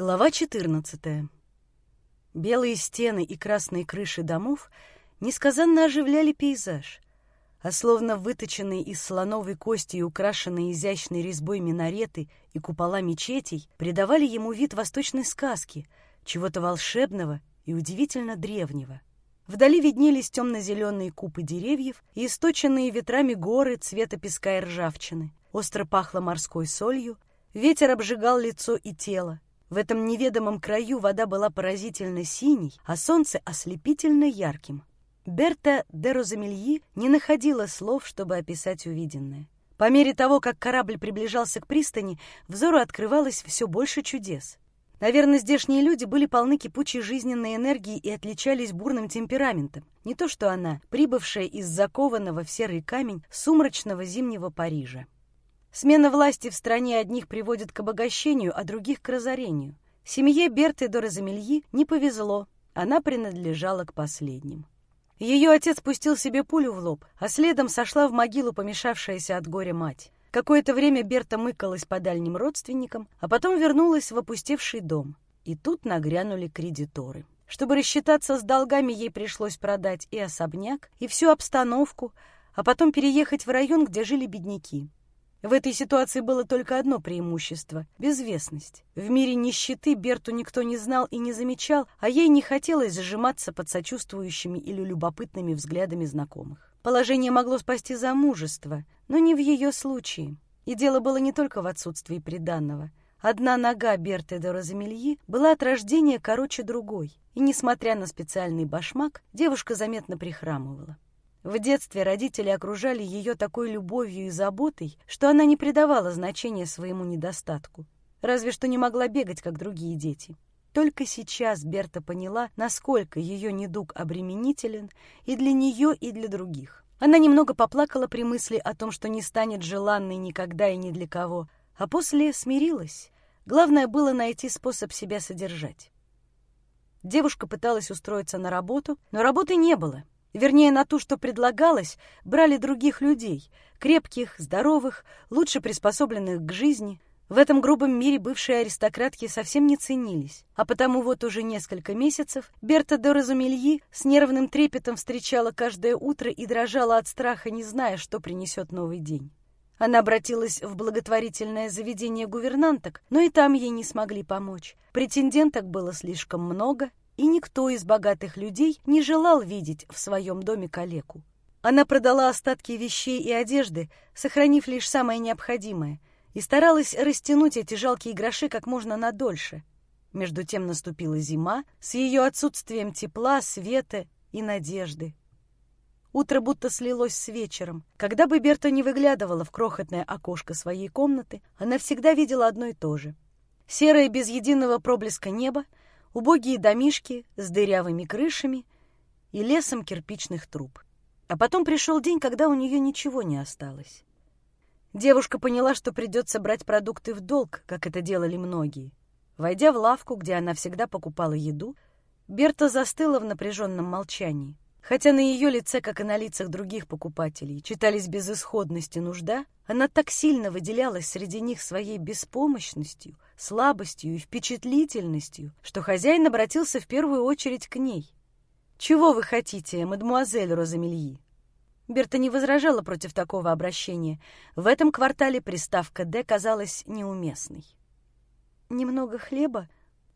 Глава 14. Белые стены и красные крыши домов несказанно оживляли пейзаж, а словно выточенные из слоновой кости и украшенные изящной резьбой минареты и купола мечетей придавали ему вид восточной сказки, чего-то волшебного и удивительно древнего. Вдали виднелись темно-зеленые купы деревьев и источенные ветрами горы цвета песка и ржавчины. Остро пахло морской солью, ветер обжигал лицо и тело, в этом неведомом краю вода была поразительно синей, а солнце ослепительно ярким. Берта де Розамельи не находила слов, чтобы описать увиденное. По мере того, как корабль приближался к пристани, взору открывалось все больше чудес. Наверное, здешние люди были полны кипучей жизненной энергии и отличались бурным темпераментом. Не то что она, прибывшая из закованного в серый камень сумрачного зимнего Парижа. Смена власти в стране одних приводит к обогащению, а других — к разорению. Семье Берты Дорозамельи не повезло, она принадлежала к последним. Ее отец пустил себе пулю в лоб, а следом сошла в могилу помешавшаяся от горя мать. Какое-то время Берта мыкалась по дальним родственникам, а потом вернулась в опустевший дом. И тут нагрянули кредиторы. Чтобы рассчитаться с долгами, ей пришлось продать и особняк, и всю обстановку, а потом переехать в район, где жили бедняки. В этой ситуации было только одно преимущество — безвестность. В мире нищеты Берту никто не знал и не замечал, а ей не хотелось зажиматься под сочувствующими или любопытными взглядами знакомых. Положение могло спасти замужество, но не в ее случае. И дело было не только в отсутствии приданного. Одна нога Берты де Розамельи была от рождения короче другой, и, несмотря на специальный башмак, девушка заметно прихрамывала. В детстве родители окружали ее такой любовью и заботой, что она не придавала значения своему недостатку, разве что не могла бегать, как другие дети. Только сейчас Берта поняла, насколько ее недуг обременителен и для нее, и для других. Она немного поплакала при мысли о том, что не станет желанной никогда и ни для кого, а после смирилась. Главное было найти способ себя содержать. Девушка пыталась устроиться на работу, но работы не было. Вернее, на ту, что предлагалось, брали других людей, крепких, здоровых, лучше приспособленных к жизни. В этом грубом мире бывшие аристократки совсем не ценились, а потому вот уже несколько месяцев Берта де Розумельи с нервным трепетом встречала каждое утро и дрожала от страха, не зная, что принесет новый день. Она обратилась в благотворительное заведение гувернанток, но и там ей не смогли помочь. Претенденток было слишком много, и никто из богатых людей не желал видеть в своем доме калеку. Она продала остатки вещей и одежды, сохранив лишь самое необходимое, и старалась растянуть эти жалкие гроши как можно надольше. Между тем наступила зима с ее отсутствием тепла, света и надежды. Утро будто слилось с вечером. Когда бы Берта не выглядывала в крохотное окошко своей комнаты, она всегда видела одно и то же. Серое без единого проблеска небо — убогие домишки с дырявыми крышами и лесом кирпичных труб. А потом пришел день, когда у нее ничего не осталось. Девушка поняла, что придется брать продукты в долг, как это делали многие. Войдя в лавку, где она всегда покупала еду, Берта застыла в напряженном молчании. Хотя на ее лице, как и на лицах других покупателей, читались безысходность и нужда, она так сильно выделялась среди них своей беспомощностью, слабостью и впечатлительностью, что хозяин обратился в первую очередь к ней. «Чего вы хотите, мадемуазель Розамельи?» Берта не возражала против такого обращения. В этом квартале приставка «Д» казалась неуместной. «Немного хлеба,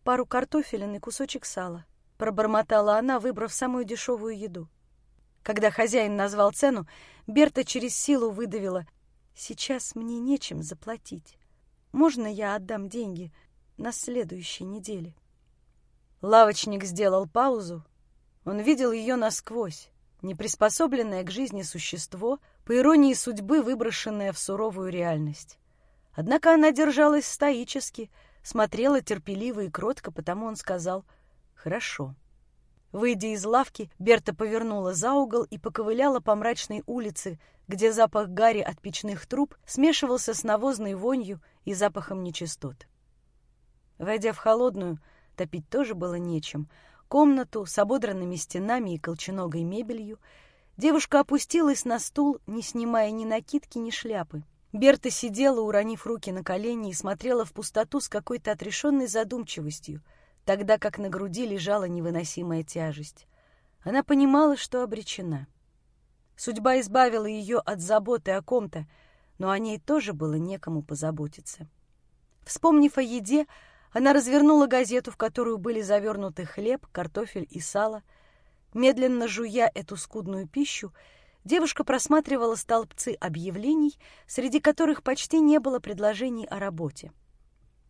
пару картофелин и кусочек сала», — пробормотала она, выбрав самую дешевую еду. Когда хозяин назвал цену, Берта через силу выдавила «Сейчас мне нечем заплатить. Можно я отдам деньги на следующей неделе?» Лавочник сделал паузу. Он видел ее насквозь, неприспособленное к жизни существо, по иронии судьбы выброшенное в суровую реальность. Однако она держалась стоически, смотрела терпеливо и кротко, потому он сказал — Хорошо. Выйдя из лавки, Берта повернула за угол и поковыляла по мрачной улице, где запах гари от печных труб смешивался с навозной вонью и запахом нечистот. Войдя в холодную, топить тоже было нечем, комнату с ободранными стенами и колченогой мебелью, девушка опустилась на стул, не снимая ни накидки, ни шляпы. Берта сидела, уронив руки на колени, и смотрела в пустоту с какой-то отрешенной задумчивостью, тогда как на груди лежала невыносимая тяжесть. Она понимала, что обречена. Судьба избавила ее от заботы о ком-то, но о ней тоже было некому позаботиться. Вспомнив о еде, она развернула газету, в которую были завернуты хлеб, картофель и сало. Медленно жуя эту скудную пищу, девушка просматривала столбцы объявлений, среди которых почти не было предложений о работе.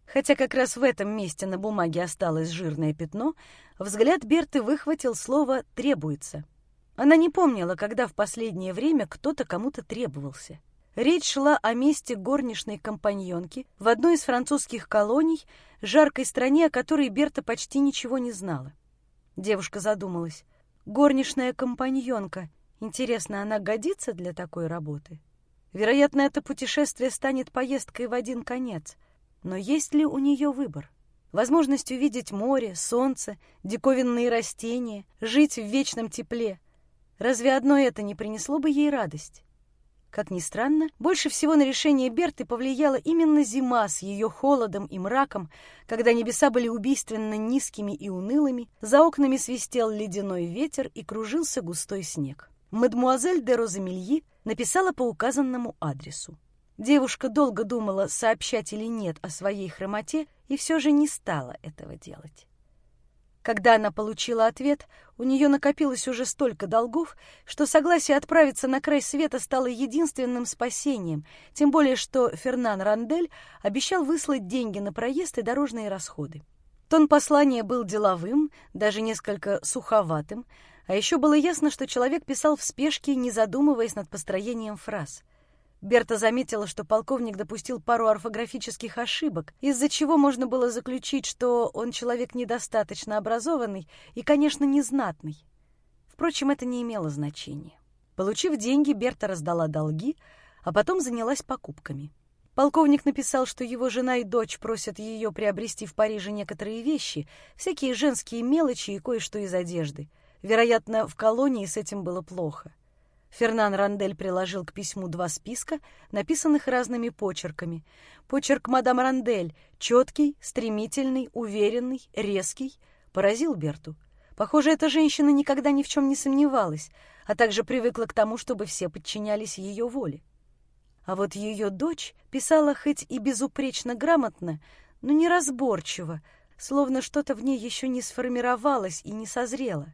Хотя как раз в этом месте на бумаге осталось жирное пятно, взгляд Берты выхватил слово «требуется». Она не помнила, когда в последнее время кто-то кому-то требовался. Речь шла о месте горничной компаньонки в одной из французских колоний, жаркой стране, о которой Берта почти ничего не знала. Девушка задумалась. Горничная компаньонка. Интересно, она годится для такой работы? Вероятно, это путешествие станет поездкой в один конец. Но есть ли у нее выбор? Возможность увидеть море, солнце, диковинные растения, жить в вечном тепле. Разве одно это не принесло бы ей радость? Как ни странно, больше всего на решение Берты повлияла именно зима с ее холодом и мраком, когда небеса были убийственно низкими и унылыми, за окнами свистел ледяной ветер и кружился густой снег. Мадмуазель де Розамельи написала по указанному адресу. Девушка долго думала, сообщать или нет о своей хромоте, и все же не стала этого делать. Когда она получила ответ, у нее накопилось уже столько долгов, что согласие отправиться на край света стало единственным спасением, тем более что Фернан Рандель обещал выслать деньги на проезд и дорожные расходы. Тон послания был деловым, даже несколько суховатым, а еще было ясно, что человек писал в спешке, не задумываясь над построением фраз — Берта заметила, что полковник допустил пару орфографических ошибок, из-за чего можно было заключить, что он человек недостаточно образованный и, конечно, незнатный. Впрочем, это не имело значения. Получив деньги, Берта раздала долги, а потом занялась покупками. Полковник написал, что его жена и дочь просят ее приобрести в Париже некоторые вещи, всякие женские мелочи и кое-что из одежды. Вероятно, в колонии с этим было плохо. Фернан Рандель приложил к письму два списка, написанных разными почерками. Почерк мадам Рандель, четкий, стремительный, уверенный, резкий, поразил Берту. Похоже, эта женщина никогда ни в чем не сомневалась, а также привыкла к тому, чтобы все подчинялись ее воле. А вот ее дочь писала хоть и безупречно грамотно, но неразборчиво, словно что-то в ней еще не сформировалось и не созрело.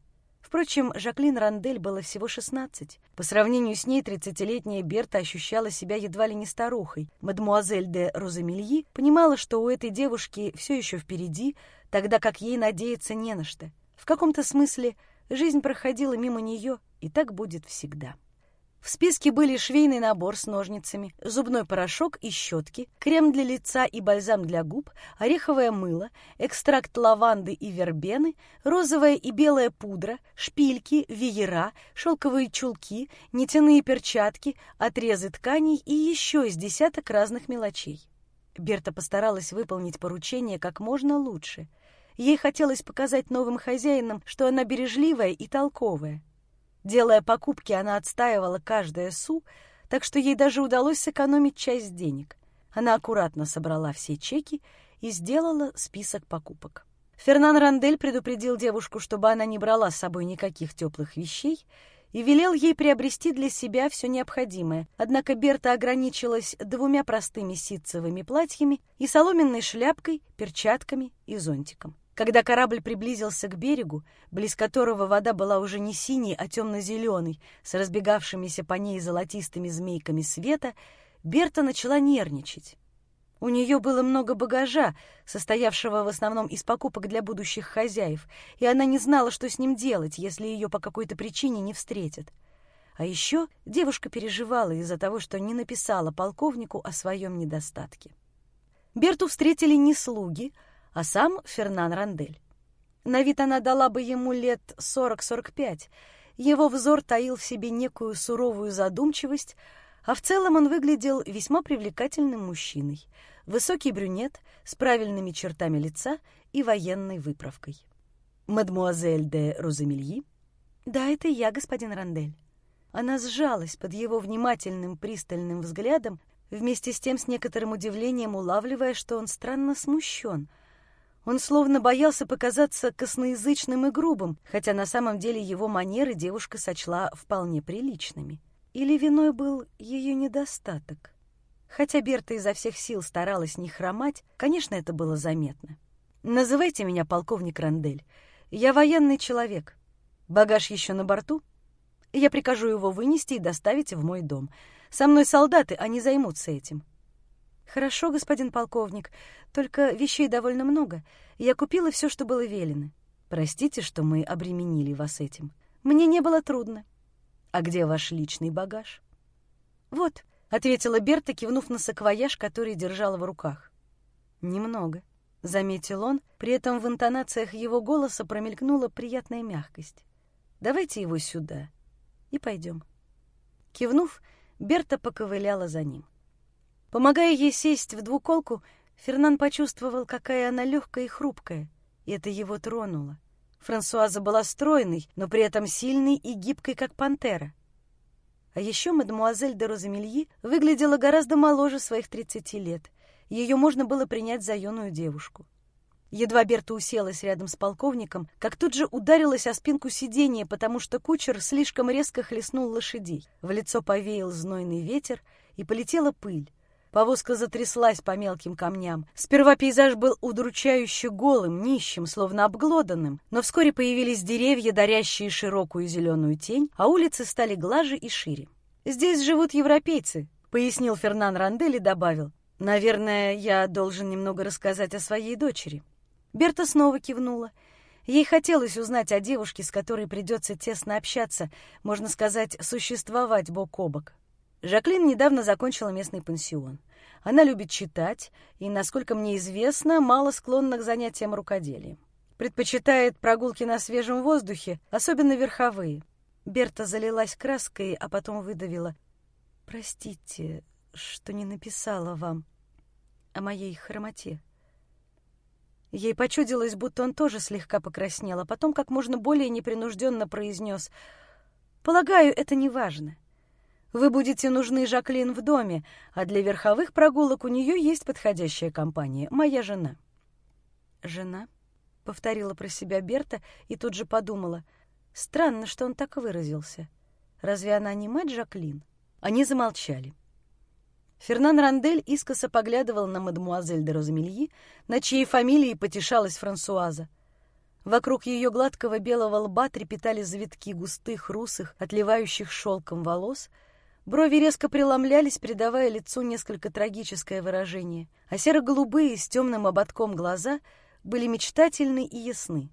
Впрочем, Жаклин Рандель было всего 16. По сравнению с ней тридцатилетняя Берта ощущала себя едва ли не старухой. Мадмуазель де Розамельи понимала, что у этой девушки все еще впереди, тогда как ей надеяться не на что. В каком-то смысле жизнь проходила мимо нее, и так будет всегда. В списке были швейный набор с ножницами, зубной порошок и щетки, крем для лица и бальзам для губ, ореховое мыло, экстракт лаванды и вербены, розовая и белая пудра, шпильки, веера, шелковые чулки, нитяные перчатки, отрезы тканей и еще из десяток разных мелочей. Берта постаралась выполнить поручение как можно лучше. Ей хотелось показать новым хозяинам, что она бережливая и толковая. Делая покупки, она отстаивала каждое су, так что ей даже удалось сэкономить часть денег. Она аккуратно собрала все чеки и сделала список покупок. Фернан Рандель предупредил девушку, чтобы она не брала с собой никаких теплых вещей, и велел ей приобрести для себя все необходимое. Однако Берта ограничилась двумя простыми ситцевыми платьями и соломенной шляпкой, перчатками и зонтиком. Когда корабль приблизился к берегу, близ которого вода была уже не синей, а темно-зеленой, с разбегавшимися по ней золотистыми змейками света, Берта начала нервничать. У нее было много багажа, состоявшего в основном из покупок для будущих хозяев, и она не знала, что с ним делать, если ее по какой-то причине не встретят. А еще девушка переживала из-за того, что не написала полковнику о своем недостатке. Берту встретили не слуги, а сам Фернан Рандель. На вид она дала бы ему лет 40-45. Его взор таил в себе некую суровую задумчивость, а в целом он выглядел весьма привлекательным мужчиной. Высокий брюнет с правильными чертами лица и военной выправкой. «Мадмуазель де Розамельи?» «Да, это я, господин Рандель». Она сжалась под его внимательным пристальным взглядом, вместе с тем с некоторым удивлением улавливая, что он странно смущен. Он словно боялся показаться косноязычным и грубым, хотя на самом деле его манеры девушка сочла вполне приличными. Или виной был ее недостаток? Хотя Берта изо всех сил старалась не хромать, конечно, это было заметно. «Называйте меня полковник Рандель. Я военный человек. Багаж еще на борту? Я прикажу его вынести и доставить в мой дом. Со мной солдаты, они займутся этим». «Хорошо, господин полковник, только вещей довольно много. Я купила все, что было велено. Простите, что мы обременили вас этим. Мне не было трудно. А где ваш личный багаж?» «Вот», — ответила Берта, кивнув на саквояж, который держала в руках. «Немного», — заметил он, при этом в интонациях его голоса промелькнула приятная мягкость. «Давайте его сюда и пойдем». Кивнув, Берта поковыляла за ним. Помогая ей сесть в двуколку, Фернан почувствовал, какая она легкая и хрупкая, и это его тронуло. Франсуаза была стройной, но при этом сильной и гибкой, как пантера. А еще мадемуазель де Розамельи выглядела гораздо моложе своих тридцати лет. Ее можно было принять за юную девушку. Едва Берта уселась рядом с полковником, как тут же ударилась о спинку сиденья, потому что кучер слишком резко хлестнул лошадей. В лицо повеял знойный ветер, и полетела пыль. Повозка затряслась по мелким камням. Сперва пейзаж был удручающе голым, нищим, словно обглоданным, но вскоре появились деревья, дарящие широкую зеленую тень, а улицы стали глаже и шире. «Здесь живут европейцы», — пояснил Фернан Рандель и добавил. «Наверное, я должен немного рассказать о своей дочери». Берта снова кивнула. Ей хотелось узнать о девушке, с которой придется тесно общаться, можно сказать, существовать бок о бок. Жаклин недавно закончила местный пансион. Она любит читать и, насколько мне известно, мало склонна к занятиям рукоделием. Предпочитает прогулки на свежем воздухе, особенно верховые. Берта залилась краской, а потом выдавила. «Простите, что не написала вам о моей хромоте». Ей почудилось, будто он тоже слегка покраснел, а потом как можно более непринужденно произнес «Полагаю, это не важно. Вы будете нужны Жаклин в доме, а для верховых прогулок у нее есть подходящая компания — моя жена». «Жена?» — повторила про себя Берта и тут же подумала. «Странно, что он так выразился. Разве она не мать Жаклин?» Они замолчали. Фернан Рандель искоса поглядывал на мадемуазель де Розамельи, на чьей фамилии потешалась Франсуаза. Вокруг ее гладкого белого лба трепетали завитки густых, русых, отливающих шелком волос. Брови резко преломлялись, придавая лицу несколько трагическое выражение, а серо-голубые с темным ободком глаза были мечтательны и ясны.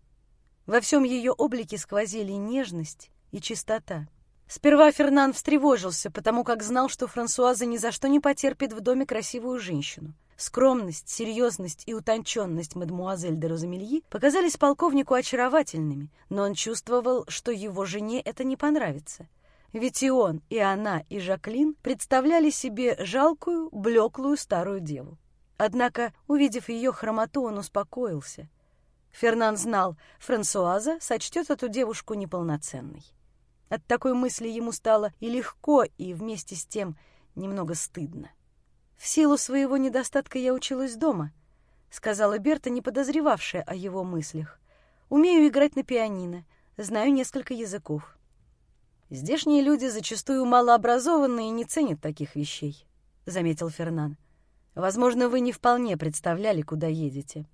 Во всем ее облике сквозили нежность и чистота. Сперва Фернан встревожился, потому как знал, что Франсуаза ни за что не потерпит в доме красивую женщину. Скромность, серьезность и утонченность мадемуазель де Розамельи показались полковнику очаровательными, но он чувствовал, что его жене это не понравится. Ведь и он, и она, и Жаклин представляли себе жалкую, блеклую старую деву. Однако, увидев ее хромоту, он успокоился. Фернан знал, Франсуаза сочтет эту девушку неполноценной. От такой мысли ему стало и легко, и вместе с тем немного стыдно. «В силу своего недостатка я училась дома», — сказала Берта, не подозревавшая о его мыслях. «Умею играть на пианино, знаю несколько языков». «Здешние люди зачастую малообразованные и не ценят таких вещей», — заметил Фернан. «Возможно, вы не вполне представляли, куда едете».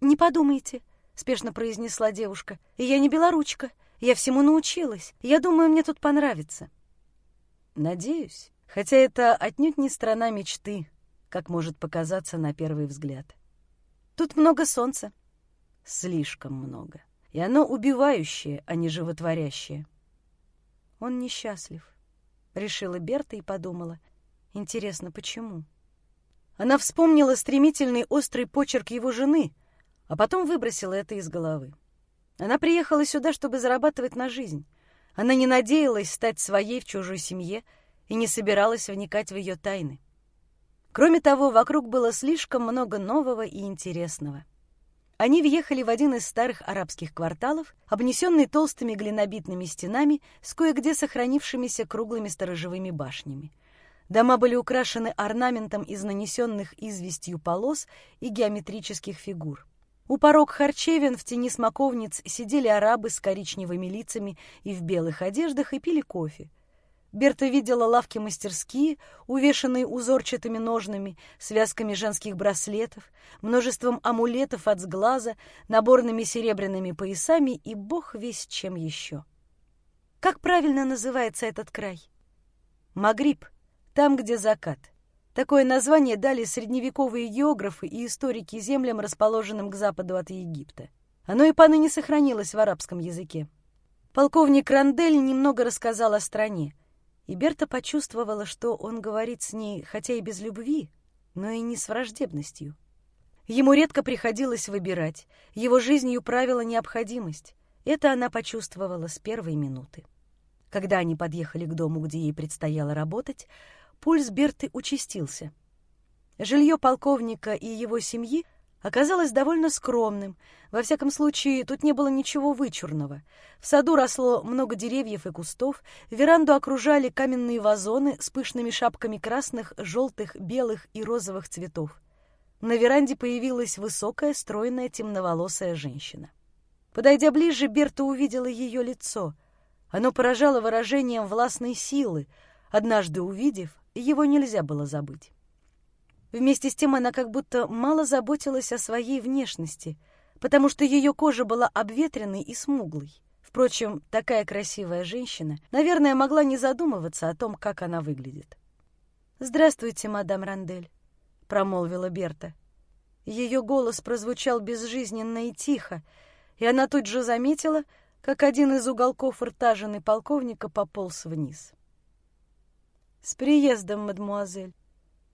«Не подумайте», — спешно произнесла девушка. «Я не белоручка. Я всему научилась. Я думаю, мне тут понравится. Надеюсь. Хотя это отнюдь не страна мечты, как может показаться на первый взгляд. Тут много солнца. Слишком много. И оно убивающее, а не животворящее. Он несчастлив. Решила Берта и подумала. Интересно, почему? Она вспомнила стремительный острый почерк его жены, а потом выбросила это из головы. Она приехала сюда, чтобы зарабатывать на жизнь. Она не надеялась стать своей в чужой семье и не собиралась вникать в ее тайны. Кроме того, вокруг было слишком много нового и интересного. Они въехали в один из старых арабских кварталов, обнесенный толстыми глинобитными стенами с кое-где сохранившимися круглыми сторожевыми башнями. Дома были украшены орнаментом из нанесенных известью полос и геометрических фигур. У порог харчевин в тени смоковниц сидели арабы с коричневыми лицами и в белых одеждах и пили кофе. Берта видела лавки-мастерские, увешанные узорчатыми ножнами, связками женских браслетов, множеством амулетов от сглаза, наборными серебряными поясами и бог весь чем еще. Как правильно называется этот край? Магриб, там, где закат. Такое название дали средневековые географы и историки землям, расположенным к западу от Египта. Оно и поныне сохранилось в арабском языке. Полковник Рандель немного рассказал о стране, и Берта почувствовала, что он говорит с ней, хотя и без любви, но и не с враждебностью. Ему редко приходилось выбирать, его жизнью правила необходимость. Это она почувствовала с первой минуты. Когда они подъехали к дому, где ей предстояло работать, пульс Берты участился. Жилье полковника и его семьи оказалось довольно скромным. Во всяком случае, тут не было ничего вычурного. В саду росло много деревьев и кустов, веранду окружали каменные вазоны с пышными шапками красных, желтых, белых и розовых цветов. На веранде появилась высокая, стройная, темноволосая женщина. Подойдя ближе, Берта увидела ее лицо. Оно поражало выражением властной силы. Однажды увидев, его нельзя было забыть. Вместе с тем она как будто мало заботилась о своей внешности, потому что ее кожа была обветренной и смуглой. Впрочем, такая красивая женщина, наверное, могла не задумываться о том, как она выглядит. «Здравствуйте, мадам Рандель», — промолвила Берта. Ее голос прозвучал безжизненно и тихо, и она тут же заметила, как один из уголков рта жены полковника пополз вниз. «С приездом, мадмуазель!»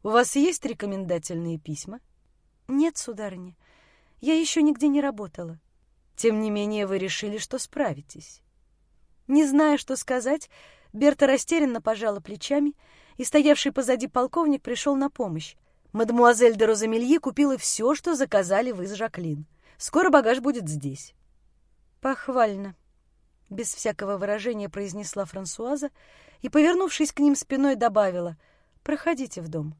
У вас есть рекомендательные письма? Нет, сударыня. Я еще нигде не работала. Тем не менее, вы решили, что справитесь. Не зная, что сказать, Берта растерянно пожала плечами, и стоявший позади полковник пришел на помощь. Мадемуазель де Розамелье купила все, что заказали вы с Жаклин. Скоро багаж будет здесь. Похвально. Без всякого выражения произнесла Франсуаза и, повернувшись к ним спиной, добавила «Проходите в дом».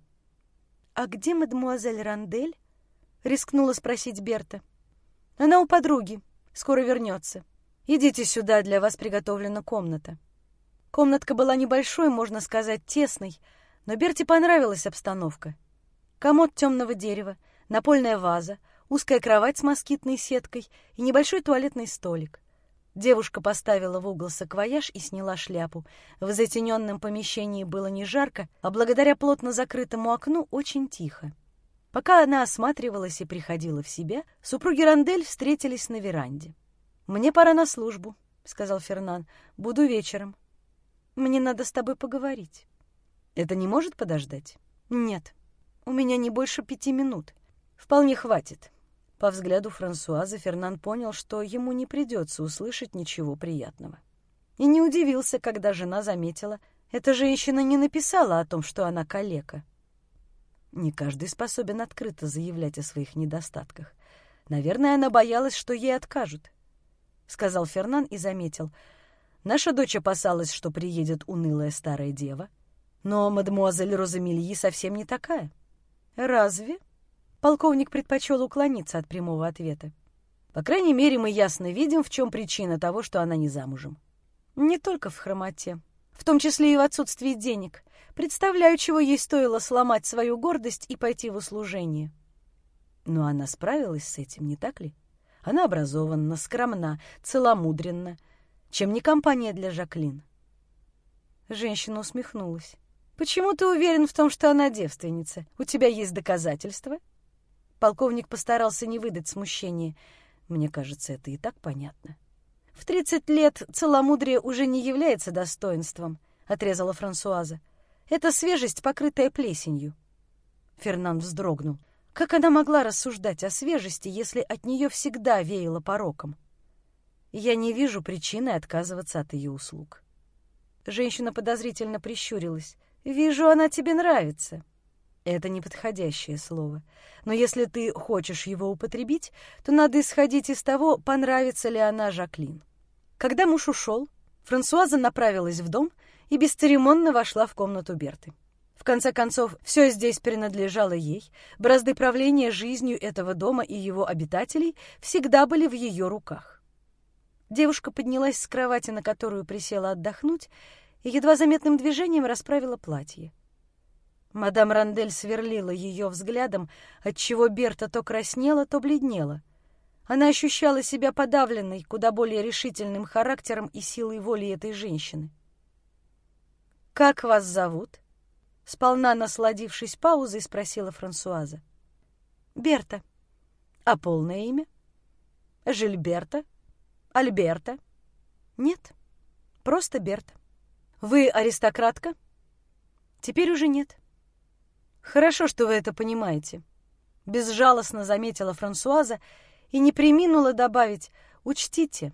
«А где мадемуазель Рандель?» — рискнула спросить Берта. «Она у подруги. Скоро вернется. Идите сюда, для вас приготовлена комната». Комнатка была небольшой, можно сказать, тесной, но Берте понравилась обстановка. Комод темного дерева, напольная ваза, узкая кровать с москитной сеткой и небольшой туалетный столик. Девушка поставила в угол саквояж и сняла шляпу. В затененном помещении было не жарко, а благодаря плотно закрытому окну очень тихо. Пока она осматривалась и приходила в себя, супруги Рандель встретились на веранде. «Мне пора на службу», — сказал Фернан. «Буду вечером. Мне надо с тобой поговорить». «Это не может подождать?» «Нет. У меня не больше пяти минут. Вполне хватит. По взгляду Франсуазы Фернан понял, что ему не придется услышать ничего приятного. И не удивился, когда жена заметила, эта женщина не написала о том, что она калека. Не каждый способен открыто заявлять о своих недостатках. Наверное, она боялась, что ей откажут. Сказал Фернан и заметил. Наша дочь опасалась, что приедет унылая старая дева. Но мадемуазель Розамильи совсем не такая. «Разве?» Полковник предпочел уклониться от прямого ответа. По крайней мере, мы ясно видим, в чем причина того, что она не замужем. Не только в хромоте, в том числе и в отсутствии денег. Представляю, чего ей стоило сломать свою гордость и пойти в услужение. Но она справилась с этим, не так ли? Она образованна, скромна, целомудренна. Чем не компания для Жаклин? Женщина усмехнулась. «Почему ты уверен в том, что она девственница? У тебя есть доказательства?» Полковник постарался не выдать смущения. Мне кажется, это и так понятно. «В тридцать лет целомудрие уже не является достоинством», — отрезала Франсуаза. «Это свежесть, покрытая плесенью». Фернан вздрогнул. Как она могла рассуждать о свежести, если от нее всегда веяло пороком? Я не вижу причины отказываться от ее услуг. Женщина подозрительно прищурилась. «Вижу, она тебе нравится». Это неподходящее слово. Но если ты хочешь его употребить, то надо исходить из того, понравится ли она Жаклин. Когда муж ушел, Франсуаза направилась в дом и бесцеремонно вошла в комнату Берты. В конце концов, все здесь принадлежало ей, бразды правления жизнью этого дома и его обитателей всегда были в ее руках. Девушка поднялась с кровати, на которую присела отдохнуть, и едва заметным движением расправила платье. Мадам Рандель сверлила ее взглядом, отчего Берта то краснела, то бледнела. Она ощущала себя подавленной куда более решительным характером и силой воли этой женщины. «Как вас зовут?» Сполна насладившись паузой, спросила Франсуаза. «Берта». «А полное имя?» «Жильберта?» «Альберта?» «Нет, просто Берта». «Вы аристократка?» «Теперь уже нет». «Хорошо, что вы это понимаете», — безжалостно заметила Франсуаза и не приминула добавить «Учтите,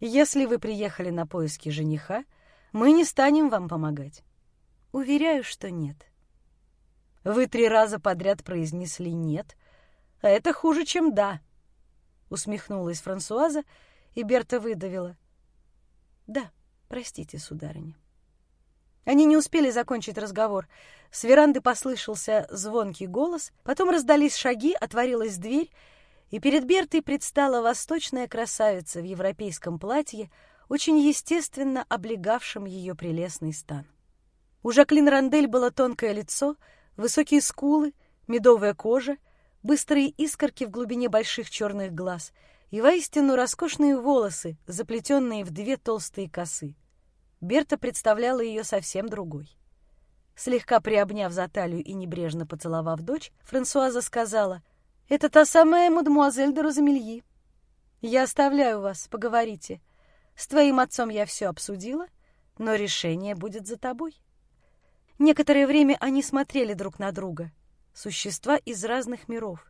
если вы приехали на поиски жениха, мы не станем вам помогать». Уверяю, что нет. Вы три раза подряд произнесли «нет», а это хуже, чем «да», — усмехнулась Франсуаза, и Берта выдавила. «Да, простите, сударыня». Они не успели закончить разговор. С веранды послышался звонкий голос, потом раздались шаги, отворилась дверь, и перед Бертой предстала восточная красавица в европейском платье, очень естественно облегавшем ее прелестный стан. У Жаклин Рандель было тонкое лицо, высокие скулы, медовая кожа, быстрые искорки в глубине больших черных глаз и воистину роскошные волосы, заплетенные в две толстые косы. Берта представляла ее совсем другой. Слегка приобняв за талию и небрежно поцеловав дочь, Франсуаза сказала, «Это та самая мадемуазель де Розамельи. Я оставляю вас, поговорите. С твоим отцом я все обсудила, но решение будет за тобой». Некоторое время они смотрели друг на друга. Существа из разных миров.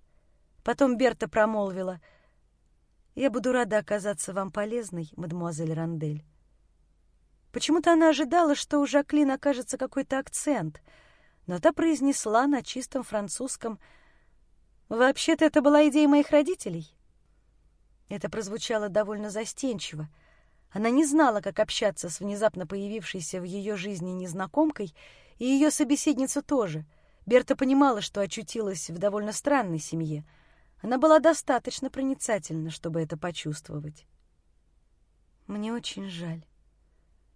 Потом Берта промолвила. «Я буду рада оказаться вам полезной, мадемуазель Рандель». Почему-то она ожидала, что у Жаклин окажется какой-то акцент, но та произнесла на чистом французском «Вообще-то это была идея моих родителей». Это прозвучало довольно застенчиво. Она не знала, как общаться с внезапно появившейся в ее жизни незнакомкой и ее собеседница тоже. Берта понимала, что очутилась в довольно странной семье. Она была достаточно проницательна, чтобы это почувствовать. «Мне очень жаль».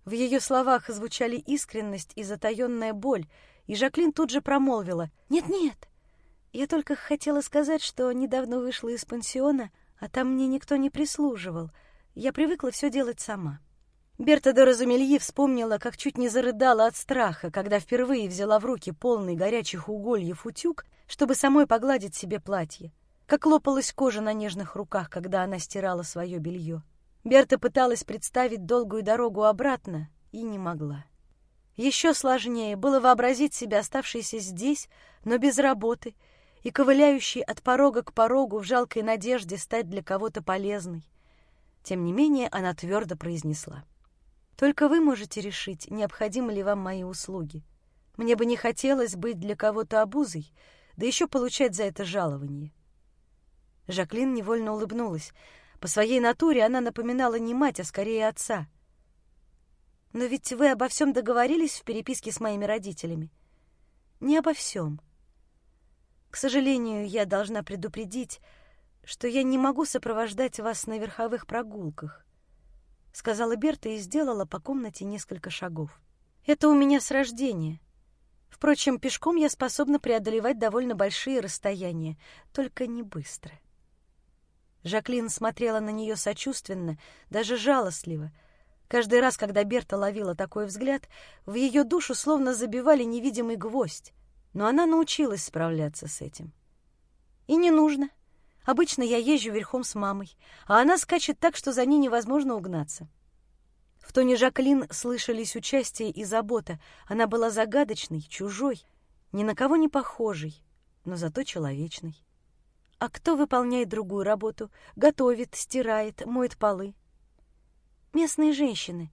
В ее словах звучали искренность и затаенная боль, и Жаклин тут же промолвила «Нет-нет, я только хотела сказать, что недавно вышла из пансиона, а там мне никто не прислуживал. Я привыкла все делать сама». Берта де Розумельи вспомнила, как чуть не зарыдала от страха, когда впервые взяла в руки полный горячих угольев утюг, чтобы самой погладить себе платье. Как лопалась кожа на нежных руках, когда она стирала свое белье. Берта пыталась представить долгую дорогу обратно и не могла. Еще сложнее было вообразить себя оставшейся здесь, но без работы, и ковыляющей от порога к порогу в жалкой надежде стать для кого-то полезной. Тем не менее она твердо произнесла — только вы можете решить, необходимы ли вам мои услуги. Мне бы не хотелось быть для кого-то обузой, да еще получать за это жалование. Жаклин невольно улыбнулась. По своей натуре она напоминала не мать, а скорее отца. «Но ведь вы обо всем договорились в переписке с моими родителями?» «Не обо всем. К сожалению, я должна предупредить, что я не могу сопровождать вас на верховых прогулках сказала Берта и сделала по комнате несколько шагов. Это у меня с рождения. Впрочем, пешком я способна преодолевать довольно большие расстояния, только не быстро. Жаклин смотрела на нее сочувственно, даже жалостливо. Каждый раз, когда Берта ловила такой взгляд, в ее душу словно забивали невидимый гвоздь, но она научилась справляться с этим. И не нужно. Обычно я езжу верхом с мамой, а она скачет так, что за ней невозможно угнаться. В тоне Жаклин слышались участие и забота. Она была загадочной, чужой, ни на кого не похожей, но зато человечной. А кто выполняет другую работу? Готовит, стирает, моет полы? Местные женщины.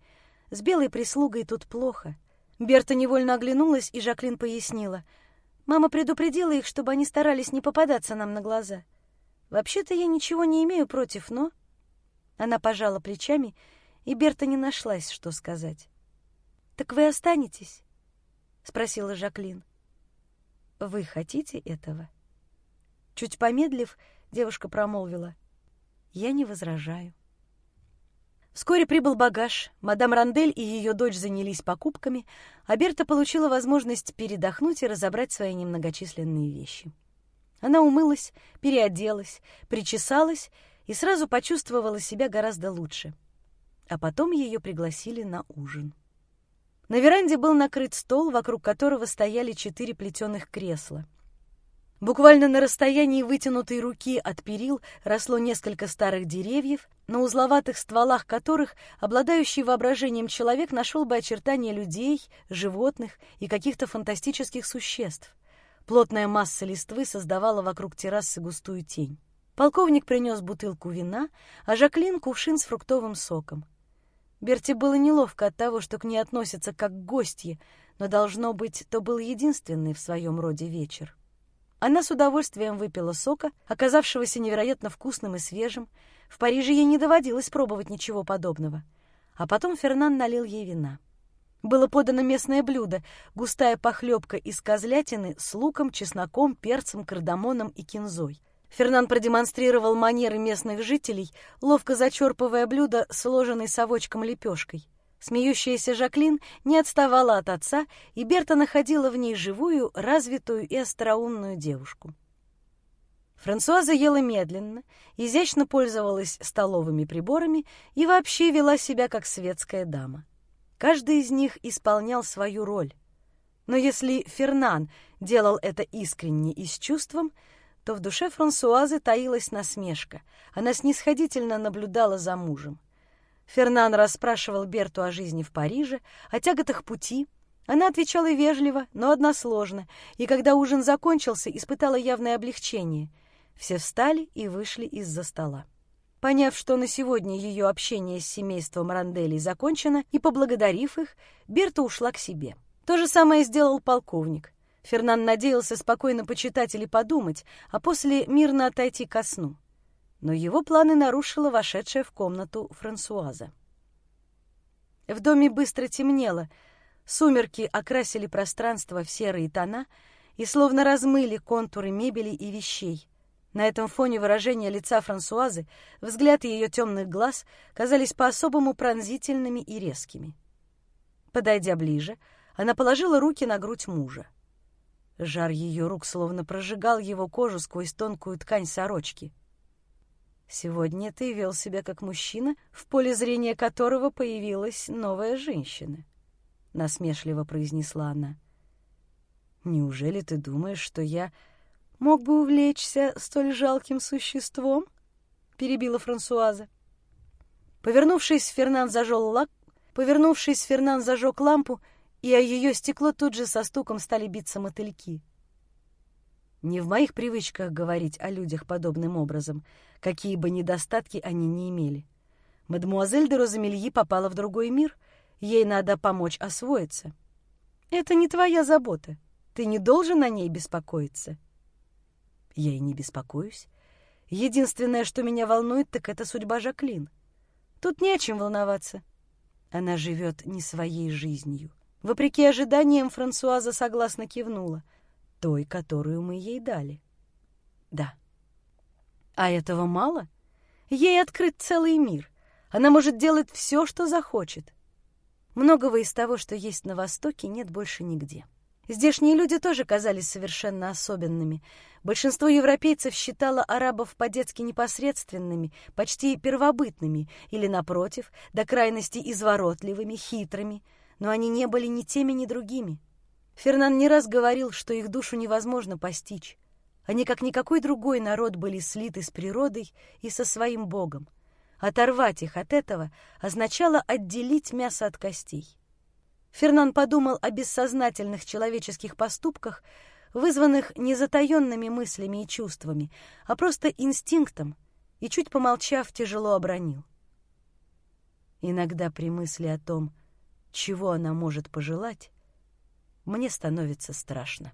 С белой прислугой тут плохо. Берта невольно оглянулась, и Жаклин пояснила. Мама предупредила их, чтобы они старались не попадаться нам на глаза. Вообще-то я ничего не имею против, но...» Она пожала плечами, и Берта не нашлась, что сказать. «Так вы останетесь?» — спросила Жаклин. Вы хотите этого? Чуть помедлив, девушка промолвила. Я не возражаю. Вскоре прибыл багаж, мадам Рандель и ее дочь занялись покупками, а Берта получила возможность передохнуть и разобрать свои немногочисленные вещи. Она умылась, переоделась, причесалась и сразу почувствовала себя гораздо лучше. А потом ее пригласили на ужин. На веранде был накрыт стол, вокруг которого стояли четыре плетеных кресла. Буквально на расстоянии вытянутой руки от перил росло несколько старых деревьев, на узловатых стволах которых обладающий воображением человек нашел бы очертания людей, животных и каких-то фантастических существ. Плотная масса листвы создавала вокруг террасы густую тень. Полковник принес бутылку вина, а Жаклин — кувшин с фруктовым соком. Берти было неловко от того, что к ней относятся как к гостье, но, должно быть, то был единственный в своем роде вечер. Она с удовольствием выпила сока, оказавшегося невероятно вкусным и свежим. В Париже ей не доводилось пробовать ничего подобного. А потом Фернан налил ей вина. Было подано местное блюдо — густая похлебка из козлятины с луком, чесноком, перцем, кардамоном и кинзой. Фернан продемонстрировал манеры местных жителей, ловко зачерпывая блюдо, сложенной совочком лепешкой. Смеющаяся Жаклин не отставала от отца, и Берта находила в ней живую, развитую и остроумную девушку. Франсуаза ела медленно, изящно пользовалась столовыми приборами и вообще вела себя как светская дама. Каждый из них исполнял свою роль. Но если Фернан делал это искренне и с чувством, то в душе Франсуазы таилась насмешка. Она снисходительно наблюдала за мужем. Фернан расспрашивал Берту о жизни в Париже, о тяготах пути. Она отвечала вежливо, но односложно, и когда ужин закончился, испытала явное облегчение. Все встали и вышли из-за стола. Поняв, что на сегодня ее общение с семейством Ранделей закончено, и поблагодарив их, Берта ушла к себе. То же самое сделал полковник. Фернан надеялся спокойно почитать или подумать, а после мирно отойти ко сну но его планы нарушила вошедшая в комнату Франсуаза. В доме быстро темнело, сумерки окрасили пространство в серые тона и словно размыли контуры мебели и вещей. На этом фоне выражение лица Франсуазы, взгляд ее темных глаз казались по-особому пронзительными и резкими. Подойдя ближе, она положила руки на грудь мужа. Жар ее рук словно прожигал его кожу сквозь тонкую ткань сорочки — Сегодня ты вел себя как мужчина, в поле зрения которого появилась новая женщина, — насмешливо произнесла она. Неужели ты думаешь, что я мог бы увлечься столь жалким существом? — перебила Франсуаза. Повернувшись, Фернан зажег лак... Повернувшись, Фернан зажег лампу, и о ее стекло тут же со стуком стали биться мотыльки. Не в моих привычках говорить о людях подобным образом, какие бы недостатки они ни имели. Мадемуазель де Розамельи попала в другой мир, ей надо помочь освоиться. Это не твоя забота, ты не должен о ней беспокоиться. Я и не беспокоюсь. Единственное, что меня волнует, так это судьба Жаклин. Тут не о чем волноваться. Она живет не своей жизнью. Вопреки ожиданиям, Франсуаза согласно кивнула — той, которую мы ей дали. Да. А этого мало? Ей открыт целый мир. Она может делать все, что захочет. Многого из того, что есть на Востоке, нет больше нигде. Здешние люди тоже казались совершенно особенными. Большинство европейцев считало арабов по-детски непосредственными, почти первобытными, или, напротив, до крайности изворотливыми, хитрыми, но они не были ни теми, ни другими. Фернан не раз говорил, что их душу невозможно постичь. Они, как никакой другой народ, были слиты с природой и со своим Богом. Оторвать их от этого означало отделить мясо от костей. Фернан подумал о бессознательных человеческих поступках, вызванных не затаенными мыслями и чувствами, а просто инстинктом, и, чуть помолчав, тяжело обронил. Иногда при мысли о том, чего она может пожелать, мне становится страшно.